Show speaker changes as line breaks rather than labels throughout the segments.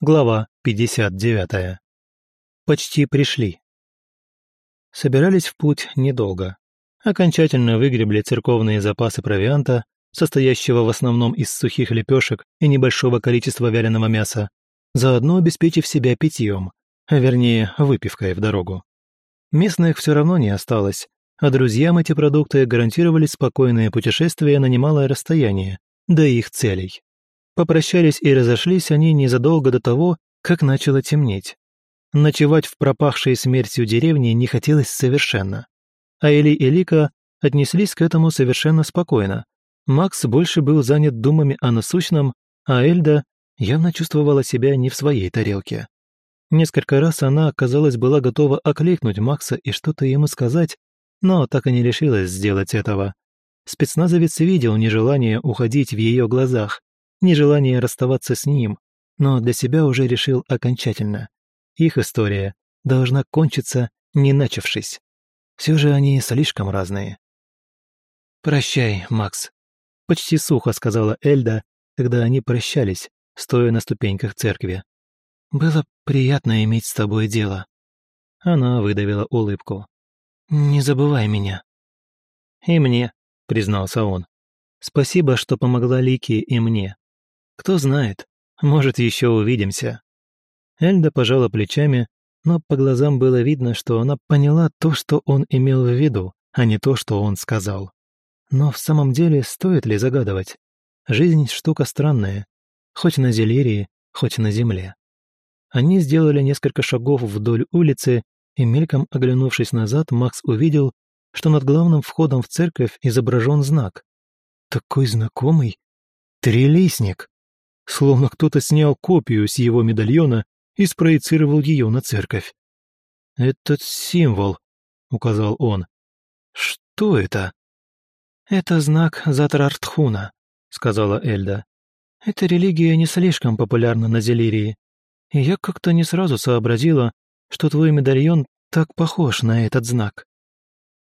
Глава 59. Почти пришли. Собирались в путь недолго. Окончательно выгребли церковные запасы провианта, состоящего в основном из сухих лепешек и небольшого количества вяленого мяса, заодно обеспечив себя питьем, а вернее выпивкой в дорогу. Местных все равно не осталось, а друзьям эти продукты гарантировали спокойное путешествие на немалое расстояние до их целей. Попрощались и разошлись они незадолго до того, как начало темнеть. Ночевать в пропахшей смертью деревне не хотелось совершенно. А Эли и Лика отнеслись к этому совершенно спокойно. Макс больше был занят думами о насущном, а Эльда явно чувствовала себя не в своей тарелке. Несколько раз она, казалось, была готова окликнуть Макса и что-то ему сказать, но так и не решилась сделать этого. Спецназовец видел нежелание уходить в ее глазах, нежелание расставаться с ним, но для себя уже решил окончательно. Их история должна кончиться, не начавшись. Все же они слишком разные. «Прощай, Макс», — почти сухо сказала Эльда, когда они прощались, стоя на ступеньках церкви. «Было приятно иметь с тобой дело». Она выдавила улыбку. «Не забывай меня». «И мне», — признался он. «Спасибо, что помогла Лике и мне. Кто знает, может, еще увидимся». Эльда пожала плечами, но по глазам было видно, что она поняла то, что он имел в виду, а не то, что он сказал. Но в самом деле стоит ли загадывать? Жизнь штука странная, хоть на Зелерии, хоть на земле. Они сделали несколько шагов вдоль улицы, и мельком оглянувшись назад, Макс увидел, что над главным входом в церковь изображен знак. Такой знакомый. Трелисник словно кто-то снял копию с его медальона и спроецировал ее на церковь. «Этот символ», — указал он. «Что это?» «Это знак Затрартхуна», — сказала Эльда. «Эта религия не слишком популярна на Зелирии, и я как-то не сразу сообразила, что твой медальон так похож на этот знак».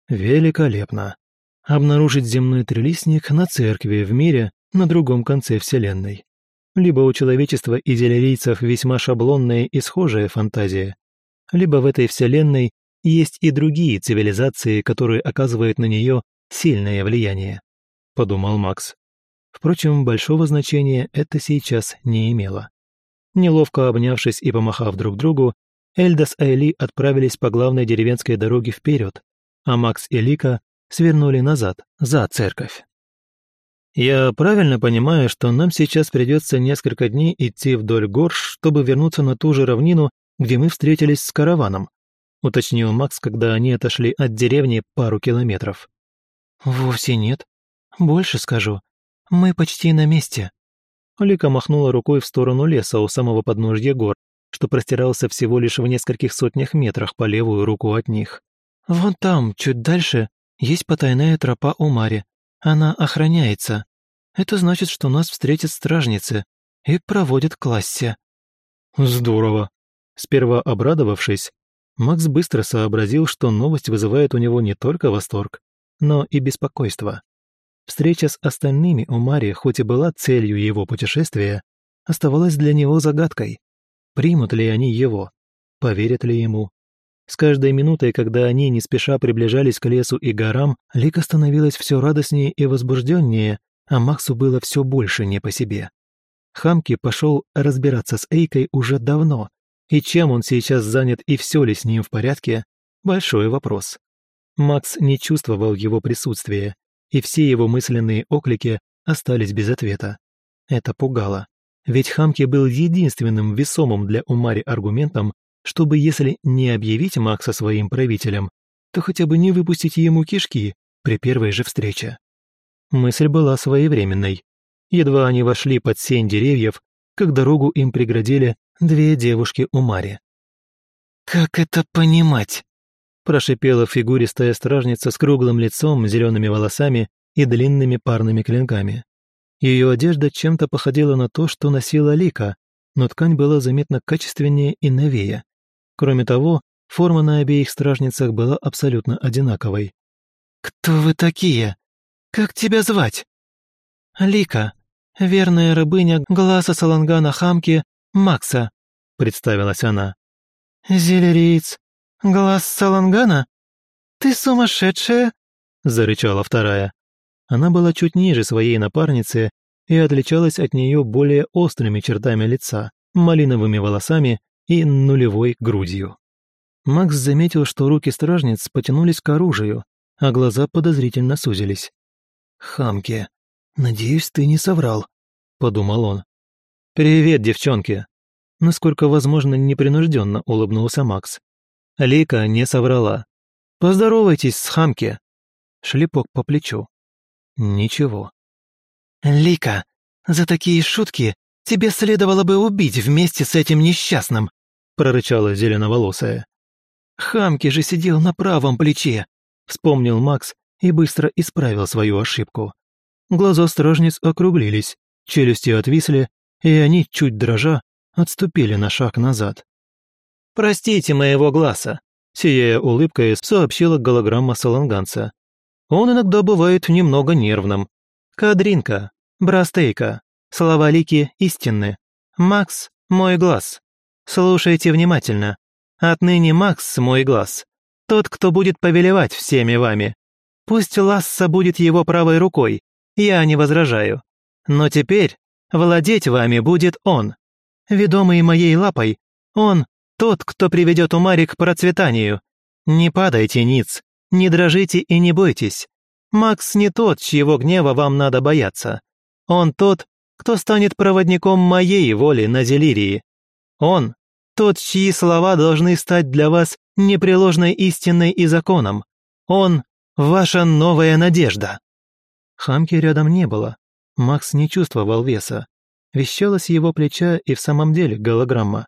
«Великолепно. Обнаружить земной трелистник на церкви в мире на другом конце Вселенной либо у человечества и зелерийцев весьма шаблонная и схожая фантазия, либо в этой вселенной есть и другие цивилизации, которые оказывают на нее сильное влияние, подумал Макс. Впрочем, большого значения это сейчас не имело. Неловко обнявшись и помахав друг другу, Эльда с Айли отправились по главной деревенской дороге вперед, а Макс и Лика свернули назад, за церковь. «Я правильно понимаю, что нам сейчас придется несколько дней идти вдоль гор, чтобы вернуться на ту же равнину, где мы встретились с караваном?» — уточнил Макс, когда они отошли от деревни пару километров. «Вовсе нет. Больше скажу. Мы почти на месте». Лика махнула рукой в сторону леса у самого подножья гор, что простирался всего лишь в нескольких сотнях метрах по левую руку от них. «Вон там, чуть дальше, есть потайная тропа у Мари. Она охраняется. Это значит, что нас встретят стражницы и проводят к классе». «Здорово!» Сперва обрадовавшись, Макс быстро сообразил, что новость вызывает у него не только восторг, но и беспокойство. Встреча с остальными у Мари, хоть и была целью его путешествия, оставалась для него загадкой. Примут ли они его? Поверят ли ему? С каждой минутой, когда они не спеша приближались к лесу и горам, Лика становилась все радостнее и возбужденнее, а Максу было все больше не по себе. Хамки пошел разбираться с Эйкой уже давно, и чем он сейчас занят и все ли с ним в порядке – большой вопрос. Макс не чувствовал его присутствия, и все его мысленные оклики остались без ответа. Это пугало, ведь Хамки был единственным весомым для Умари аргументом, чтобы, если не объявить Макса своим правителем, то хотя бы не выпустить ему кишки при первой же встрече. Мысль была своевременной. Едва они вошли под сень деревьев, как дорогу им преградили две девушки у Мари. «Как это понимать?» прошипела фигуристая стражница с круглым лицом, зелеными волосами и длинными парными клинками. Ее одежда чем-то походила на то, что носила Лика, но ткань была заметно качественнее и новее. Кроме того, форма на обеих стражницах была абсолютно одинаковой. «Кто вы такие? Как тебя звать?» «Лика, верная рабыня глаза Салангана Хамки Макса», представилась она.
«Зелериец, глаз Салангана? Ты сумасшедшая?» — зарычала вторая.
Она была чуть ниже своей напарницы и отличалась от нее более острыми чертами лица, малиновыми волосами и нулевой грудью. Макс заметил, что руки стражниц потянулись к оружию, а глаза подозрительно сузились. «Хамки, надеюсь, ты не соврал», — подумал он. «Привет, девчонки!» Насколько возможно, непринужденно улыбнулся Макс. Лика не соврала. «Поздоровайтесь с Хамки!» Шлепок по плечу. Ничего.
«Лика, за такие шутки тебе следовало бы убить вместе с этим несчастным!» Прорычала зеленоволосая.
«Хамки же сидел на правом плече!» вспомнил Макс и быстро исправил свою ошибку. Глаза стражниц округлились, челюсти отвисли, и они, чуть дрожа, отступили на шаг назад. «Простите моего глаза», — сияя улыбкой, сообщила голограмма саланганца. «Он иногда бывает немного нервным. Кадринка, брастейка, слова Лики истинны. Макс — мой глаз. Слушайте внимательно. Отныне Макс — мой глаз. Тот, кто будет повелевать всеми вами. Пусть Ласса будет его правой рукой, я не возражаю. Но теперь владеть вами будет он. Ведомый моей лапой, он тот, кто приведет Умари к процветанию. Не падайте ниц, не дрожите и не бойтесь. Макс не тот, чьего гнева вам надо бояться. Он тот, кто станет проводником моей воли на Зелирии. Он тот, чьи слова должны стать для вас непреложной истиной и законом. Он — ваша новая надежда». Хамки рядом не было. Макс не чувствовал веса. Вещала с его плеча и в самом деле голограмма.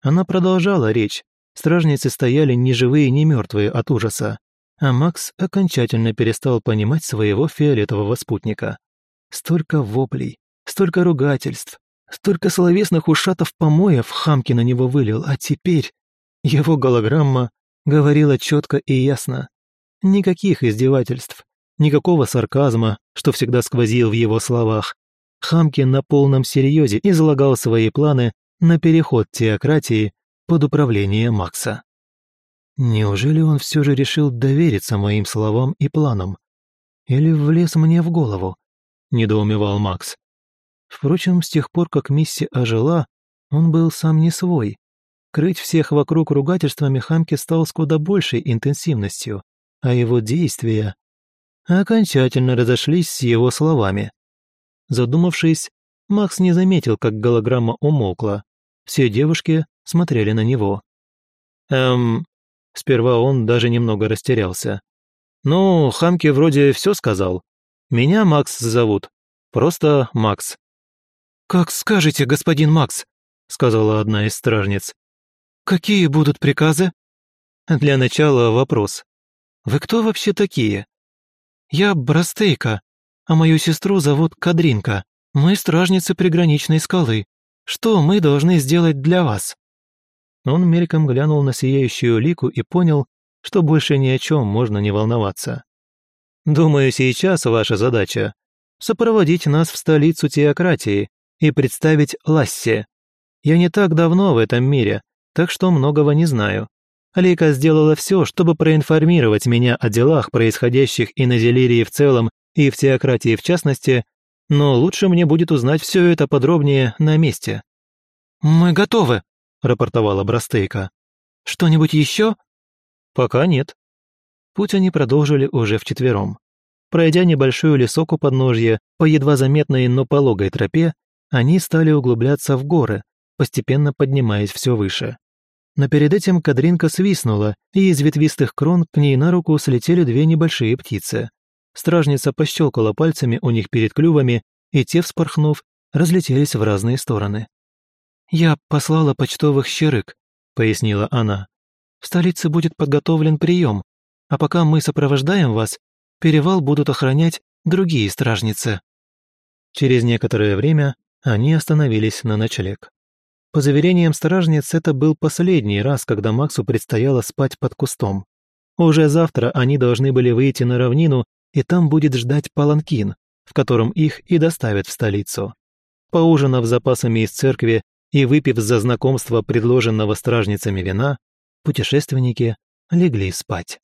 Она продолжала речь. Стражницы стояли ни живые, ни мертвые от ужаса. А Макс окончательно перестал понимать своего фиолетового спутника. Столько воплей, столько ругательств, Столько словесных ушатов помоев Хамки на него вылил, а теперь его голограмма говорила четко и ясно. Никаких издевательств, никакого сарказма, что всегда сквозил в его словах. Хамки на полном серьезе излагал свои планы на переход теократии под управление Макса. Неужели он все же решил довериться моим словам и планам? Или влез мне в голову? Недоумевал Макс. Впрочем, с тех пор, как Мисси ожила, он был сам не свой. Крыть всех вокруг ругательствами Хамки стал с куда большей интенсивностью, а его действия окончательно разошлись с его словами. Задумавшись, Макс не заметил, как голограмма умолкла. Все девушки смотрели на него. Эм, сперва он даже немного растерялся. «Ну, Хамки вроде все сказал. Меня Макс зовут. Просто Макс. «Как скажете, господин Макс», — сказала одна из стражниц. «Какие будут приказы?» «Для начала вопрос. Вы кто вообще такие?» «Я Брастейка, а мою сестру зовут Кадринка. Мы стражницы приграничной скалы. Что мы должны сделать для вас?» Он мельком глянул на сияющую лику и понял, что больше ни о чем можно не волноваться. «Думаю, сейчас ваша задача — сопроводить нас в столицу теократии, и представить Лассе. Я не так давно в этом мире, так что многого не знаю. Лика сделала все, чтобы проинформировать меня о делах, происходящих и на Зелирии в целом, и в теократии в частности, но лучше мне будет узнать все это подробнее на месте». «Мы готовы», — рапортовала Брастейка. «Что-нибудь еще?» «Пока нет». Путь они продолжили уже вчетвером. Пройдя небольшой лесок у подножья по едва заметной, но пологой тропе, они стали углубляться в горы, постепенно поднимаясь все выше. Но перед этим кадринка свистнула, и из ветвистых крон к ней на руку слетели две небольшие птицы. Стражница пощелкала пальцами у них перед клювами, и те, вспорхнув, разлетелись в разные стороны. «Я послала почтовых щерык», — пояснила она. «В столице будет подготовлен прием, а пока мы сопровождаем вас, перевал будут охранять другие стражницы». Через некоторое время они остановились на ночлег. По заверениям стражниц, это был последний раз, когда Максу предстояло спать под кустом. Уже завтра они должны были выйти на равнину, и там будет ждать паланкин, в котором их и доставят в столицу. Поужинав запасами из церкви и выпив за знакомство предложенного стражницами вина, путешественники легли спать.